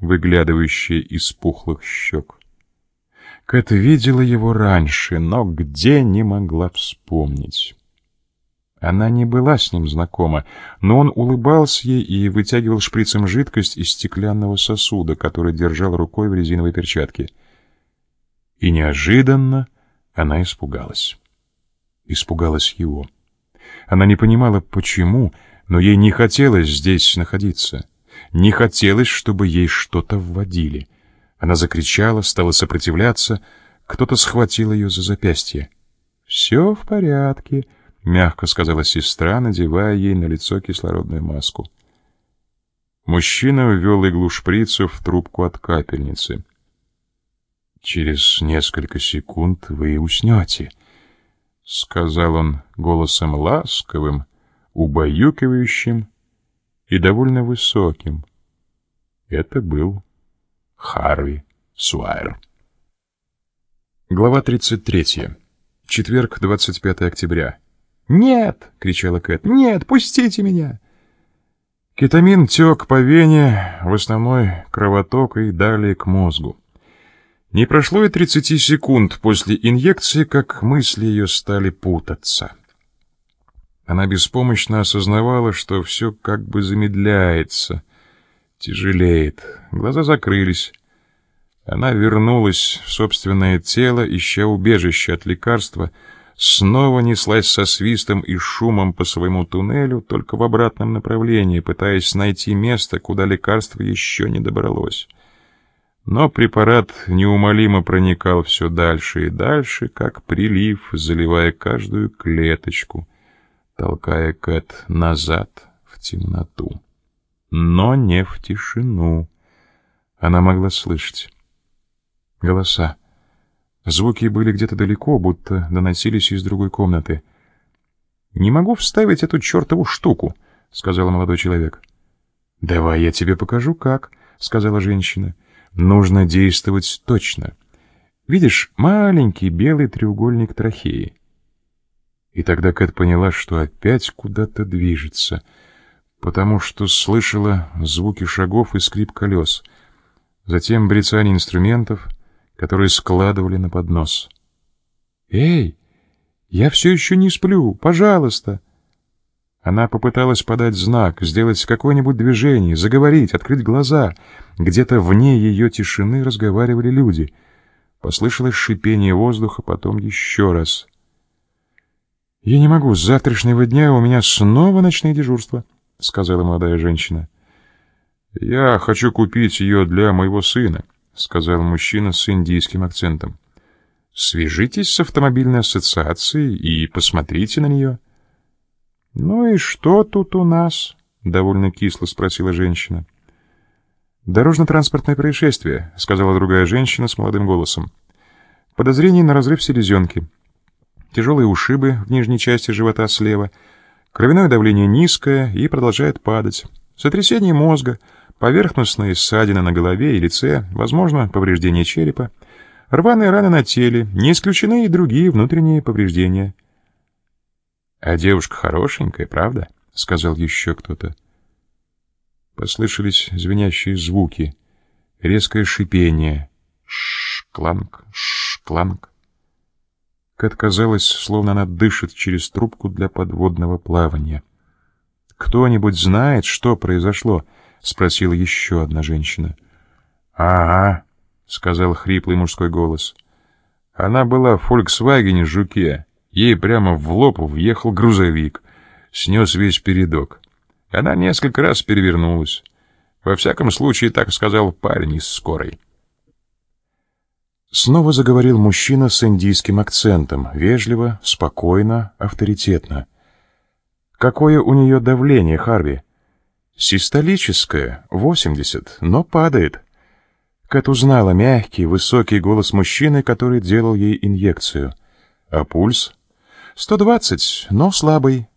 выглядывающее из пухлых щек. Кэт видела его раньше, но где не могла вспомнить. Она не была с ним знакома, но он улыбался ей и вытягивал шприцем жидкость из стеклянного сосуда, который держал рукой в резиновой перчатке. И неожиданно она испугалась. Испугалась его. Она не понимала, почему, но ей не хотелось здесь находиться. Не хотелось, чтобы ей что-то вводили. Она закричала, стала сопротивляться. Кто-то схватил ее за запястье. «Все в порядке», — мягко сказала сестра, надевая ей на лицо кислородную маску. Мужчина ввел иглу шприцу в трубку от капельницы. «Через несколько секунд вы уснете», — сказал он голосом ласковым, убаюкивающим и довольно высоким. Это был Харви Суайр. Глава 33. Четверг, 25 октября. «Нет!» — кричала Кэт. «Нет, пустите меня!» Кетамин тек по вене, в основной кровоток и далее к мозгу. Не прошло и 30 секунд после инъекции, как мысли ее стали путаться. Она беспомощно осознавала, что все как бы замедляется, тяжелеет. Глаза закрылись. Она вернулась в собственное тело, ища убежище от лекарства, снова неслась со свистом и шумом по своему туннелю, только в обратном направлении, пытаясь найти место, куда лекарство еще не добралось. Но препарат неумолимо проникал все дальше и дальше, как прилив, заливая каждую клеточку — толкая Кэт назад в темноту. Но не в тишину. Она могла слышать. Голоса. Звуки были где-то далеко, будто доносились из другой комнаты. «Не могу вставить эту чертову штуку», — сказал молодой человек. «Давай я тебе покажу, как», — сказала женщина. «Нужно действовать точно. Видишь, маленький белый треугольник трахеи. И тогда Кэт поняла, что опять куда-то движется, потому что слышала звуки шагов и скрип колес, затем брецание инструментов, которые складывали на поднос. «Эй, я все еще не сплю, пожалуйста!» Она попыталась подать знак, сделать какое-нибудь движение, заговорить, открыть глаза. Где-то вне ее тишины разговаривали люди. Послышалось шипение воздуха, потом еще раз — «Я не могу, с завтрашнего дня у меня снова ночные дежурства», — сказала молодая женщина. «Я хочу купить ее для моего сына», — сказал мужчина с индийским акцентом. «Свяжитесь с автомобильной ассоциацией и посмотрите на нее». «Ну и что тут у нас?» — довольно кисло спросила женщина. «Дорожно-транспортное происшествие», — сказала другая женщина с молодым голосом. «Подозрение на разрыв селезенки» тяжелые ушибы в нижней части живота слева, кровяное давление низкое и продолжает падать, сотрясение мозга, поверхностные ссадины на голове и лице, возможно, повреждение черепа, рваные раны на теле, не исключены и другие внутренние повреждения. «А девушка хорошенькая, правда?» — сказал еще кто-то. Послышались звенящие звуки, резкое шипение. Шкланг, шкланг. Кэт казалось, словно она дышит через трубку для подводного плавания. «Кто-нибудь знает, что произошло?» — спросила еще одна женщина. «Ага», — сказал хриплый мужской голос. «Она была в «Фольксвагене» Жуке. Ей прямо в лоб въехал грузовик. Снес весь передок. Она несколько раз перевернулась. Во всяком случае, так сказал парень из скорой». Снова заговорил мужчина с индийским акцентом, вежливо, спокойно, авторитетно. «Какое у нее давление, Харви?» «Систолическое, 80, но падает». Кэт узнала мягкий, высокий голос мужчины, который делал ей инъекцию. «А пульс?» «120, но слабый».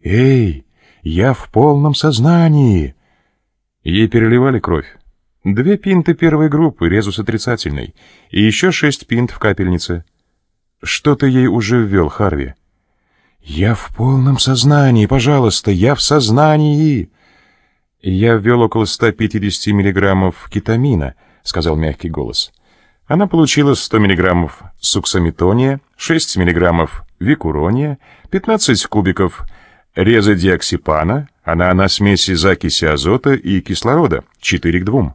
«Эй, я в полном сознании!» Ей переливали кровь. Две пинты первой группы, резус отрицательный, и еще шесть пинт в капельнице. Что ты ей уже ввел, Харви? Я в полном сознании, пожалуйста, я в сознании. «Я ввел около 150 миллиграммов кетамина», — сказал мягкий голос. Она получила 100 миллиграммов суксамитония, 6 миллиграммов викурония, 15 кубиков резодиоксипана, она на смеси закиси азота и кислорода, 4 к 2.